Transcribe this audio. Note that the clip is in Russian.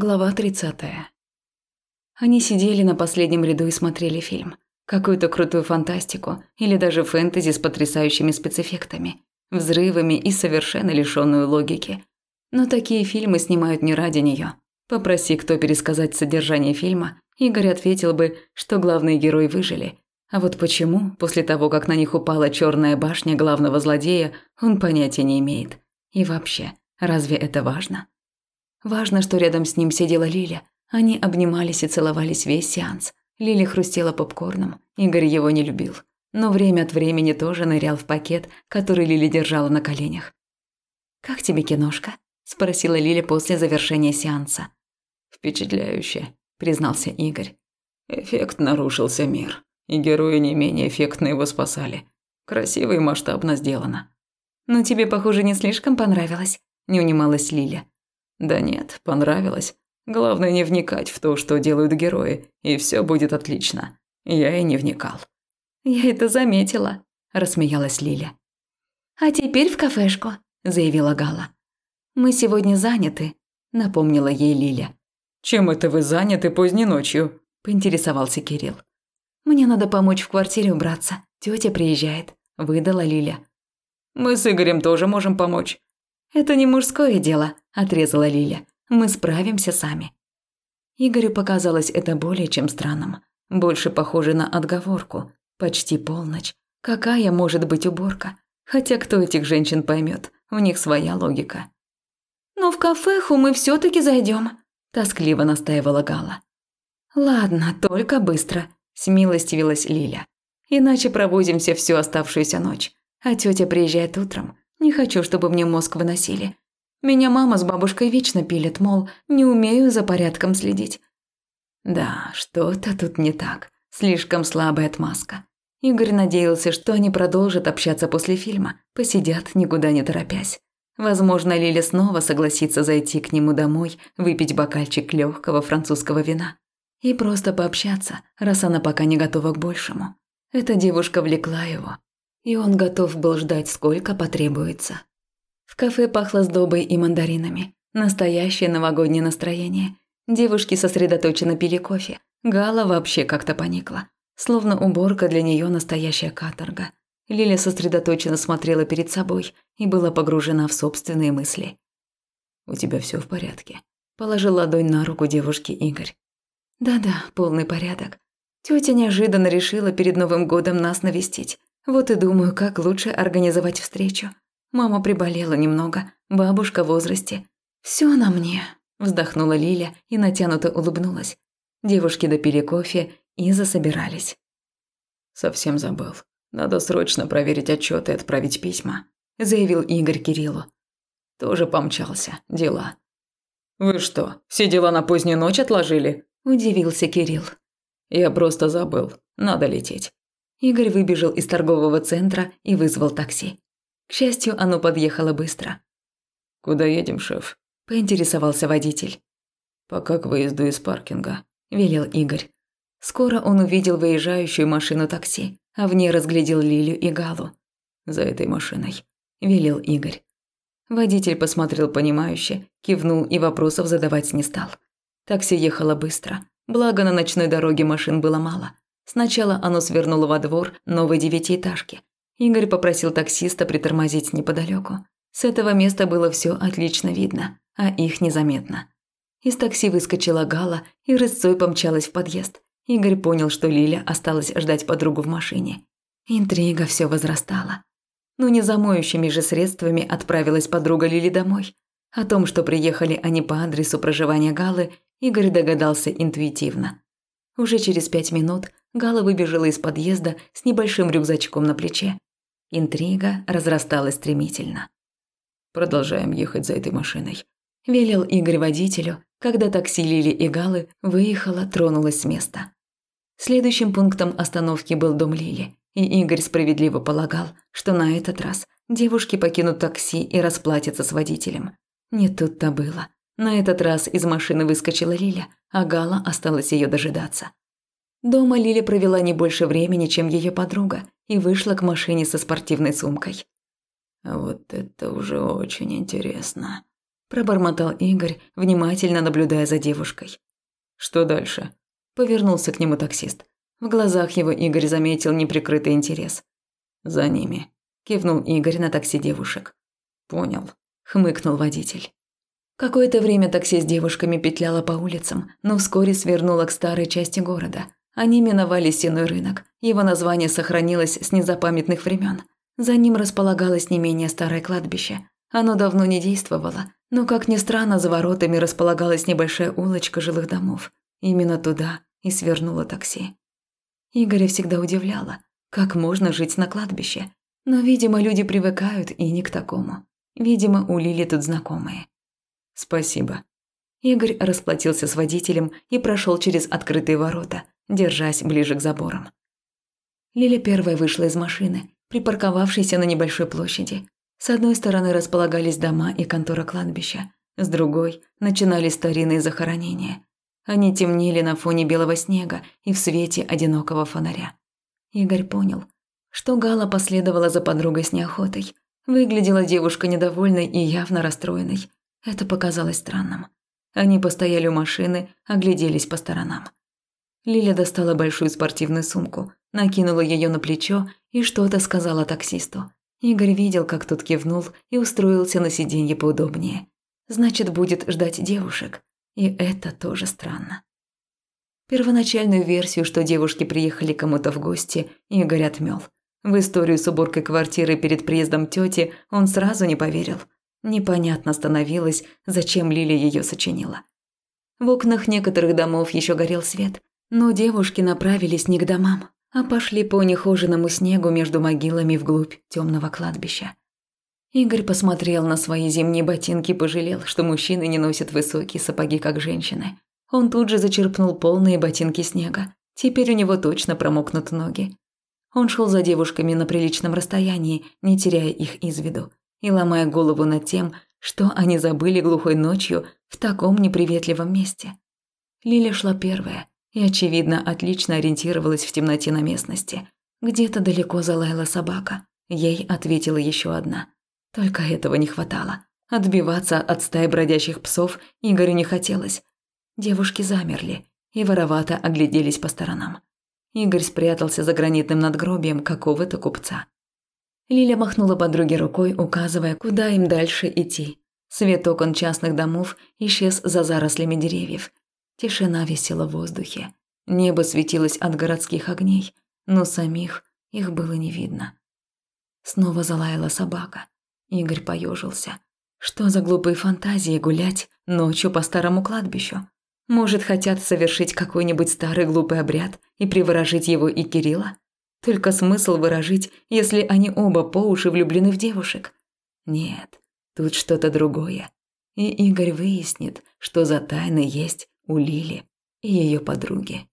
Глава 30. Они сидели на последнем ряду и смотрели фильм. Какую-то крутую фантастику или даже фэнтези с потрясающими спецэффектами, взрывами и совершенно лишённую логики. Но такие фильмы снимают не ради неё. Попроси кто пересказать содержание фильма, Игорь ответил бы, что главные герои выжили. А вот почему, после того, как на них упала чёрная башня главного злодея, он понятия не имеет. И вообще, разве это важно? Важно, что рядом с ним сидела Лиля. Они обнимались и целовались весь сеанс. Лиля хрустела попкорном. Игорь его не любил. Но время от времени тоже нырял в пакет, который Лиля держала на коленях. «Как тебе киношка?» – спросила Лиля после завершения сеанса. «Впечатляюще», – признался Игорь. «Эффект нарушился мир, и герои не менее эффектно его спасали. Красиво и масштабно сделано». «Но тебе, похоже, не слишком понравилось», – не унималась Лиля. Да нет, понравилось. Главное не вникать в то, что делают герои, и все будет отлично. Я и не вникал. Я это заметила, рассмеялась Лиля. А теперь в кафешку, заявила Гала. Мы сегодня заняты, напомнила ей Лиля. Чем это вы заняты поздней ночью? поинтересовался Кирилл. Мне надо помочь в квартире убраться. Тётя приезжает, выдала Лиля. Мы с Игорем тоже можем помочь. Это не мужское дело, отрезала Лиля. Мы справимся сами. Игорю показалось это более чем странным, больше похоже на отговорку. Почти полночь. Какая может быть уборка? Хотя кто этих женщин поймет? У них своя логика. Но в кафеху мы все таки зайдем, тоскливо настаивала Гала. Ладно, только быстро, смилостивилась Лиля. Иначе провозимся всю оставшуюся ночь. А тетя приезжает утром. Не хочу, чтобы мне мозг выносили. Меня мама с бабушкой вечно пилят, мол, не умею за порядком следить. Да, что-то тут не так. Слишком слабая отмазка. Игорь надеялся, что они продолжат общаться после фильма, посидят, никуда не торопясь. Возможно, Лиля снова согласится зайти к нему домой, выпить бокальчик легкого французского вина. И просто пообщаться, раз она пока не готова к большему. Эта девушка влекла его, и он готов был ждать, сколько потребуется. В кафе пахло сдобой и мандаринами. Настоящее новогоднее настроение. Девушки сосредоточенно пили кофе. Гала вообще как-то поникла. Словно уборка для нее настоящая каторга. Лиля сосредоточенно смотрела перед собой и была погружена в собственные мысли. «У тебя все в порядке?» Положил ладонь на руку девушки Игорь. «Да-да, полный порядок. Тетя неожиданно решила перед Новым годом нас навестить. Вот и думаю, как лучше организовать встречу. Мама приболела немного, бабушка в возрасте. Все на мне», – вздохнула Лиля и натянуто улыбнулась. Девушки допили кофе и засобирались. «Совсем забыл. Надо срочно проверить отчеты и отправить письма», – заявил Игорь Кириллу. «Тоже помчался. Дела». «Вы что, все дела на позднюю ночь отложили?» – удивился Кирилл. «Я просто забыл. Надо лететь». Игорь выбежал из торгового центра и вызвал такси. К счастью, оно подъехало быстро. «Куда едем, шеф?» – поинтересовался водитель. «Пока к выезду из паркинга», – велел Игорь. Скоро он увидел выезжающую машину такси, а в ней разглядел Лилю и Галу. «За этой машиной», – велел Игорь. Водитель посмотрел понимающе, кивнул и вопросов задавать не стал. Такси ехало быстро, благо на ночной дороге машин было мало. Сначала оно свернуло во двор новой девятиэтажки. Игорь попросил таксиста притормозить неподалеку. С этого места было все отлично видно, а их незаметно. Из такси выскочила Гала и рысцой помчалась в подъезд. Игорь понял, что Лиля осталась ждать подругу в машине. Интрига все возрастала. Но не за моющими же средствами отправилась подруга Лили домой. О том, что приехали они по адресу проживания Галы, Игорь догадался интуитивно. Уже через пять минут Гала выбежала из подъезда с небольшим рюкзачком на плече. Интрига разрасталась стремительно. «Продолжаем ехать за этой машиной», – велел Игорь водителю, когда такси Лили и Галы выехало, тронулось с места. Следующим пунктом остановки был дом Лили, и Игорь справедливо полагал, что на этот раз девушки покинут такси и расплатятся с водителем. Не тут-то было. На этот раз из машины выскочила Лиля, а Гала осталась ее дожидаться. Дома Лили провела не больше времени, чем ее подруга, и вышла к машине со спортивной сумкой. «Вот это уже очень интересно», пробормотал Игорь, внимательно наблюдая за девушкой. Что дальше? Повернулся к нему таксист. В глазах его Игорь заметил неприкрытый интерес. За ними, кивнул Игорь на такси девушек. Понял, хмыкнул водитель. Какое-то время такси с девушками петляло по улицам, но вскоре свернуло к старой части города. Они миновали стеной рынок. Его название сохранилось с незапамятных времен. За ним располагалось не менее старое кладбище. Оно давно не действовало, но, как ни странно, за воротами располагалась небольшая улочка жилых домов. Именно туда и свернуло такси. Игоря всегда удивляло, как можно жить на кладбище. Но, видимо, люди привыкают и не к такому. Видимо, у Лили тут знакомые. «Спасибо». Игорь расплатился с водителем и прошел через открытые ворота, держась ближе к заборам. Лиля первая вышла из машины, припарковавшейся на небольшой площади. С одной стороны располагались дома и контора кладбища, с другой начинались старинные захоронения. Они темнели на фоне белого снега и в свете одинокого фонаря. Игорь понял, что Гала последовала за подругой с неохотой. Выглядела девушка недовольной и явно расстроенной. Это показалось странным. Они постояли у машины, огляделись по сторонам. Лиля достала большую спортивную сумку, накинула ее на плечо и что-то сказала таксисту. Игорь видел, как тот кивнул и устроился на сиденье поудобнее. Значит, будет ждать девушек. И это тоже странно. Первоначальную версию, что девушки приехали кому-то в гости, Игорь отмёл. В историю с уборкой квартиры перед приездом тети он сразу не поверил – Непонятно становилось, зачем Лили ее сочинила. В окнах некоторых домов еще горел свет, но девушки направились не к домам, а пошли по нехоженному снегу между могилами вглубь темного кладбища. Игорь посмотрел на свои зимние ботинки и пожалел, что мужчины не носят высокие сапоги, как женщины. Он тут же зачерпнул полные ботинки снега. Теперь у него точно промокнут ноги. Он шел за девушками на приличном расстоянии, не теряя их из виду и ломая голову над тем, что они забыли глухой ночью в таком неприветливом месте. Лиля шла первая и, очевидно, отлично ориентировалась в темноте на местности. Где-то далеко залаяла собака. Ей ответила еще одна. Только этого не хватало. Отбиваться от стаи бродячих псов Игорю не хотелось. Девушки замерли и воровато огляделись по сторонам. Игорь спрятался за гранитным надгробием какого-то купца. Лиля махнула подруге рукой, указывая, куда им дальше идти. Свет окон частных домов исчез за зарослями деревьев. Тишина висела в воздухе. Небо светилось от городских огней, но самих их было не видно. Снова залаяла собака. Игорь поежился. Что за глупые фантазии гулять ночью по старому кладбищу? Может, хотят совершить какой-нибудь старый глупый обряд и приворожить его и Кирилла? Только смысл выражить, если они оба по уши влюблены в девушек? Нет, тут что-то другое. И Игорь выяснит, что за тайны есть у Лили и ее подруги.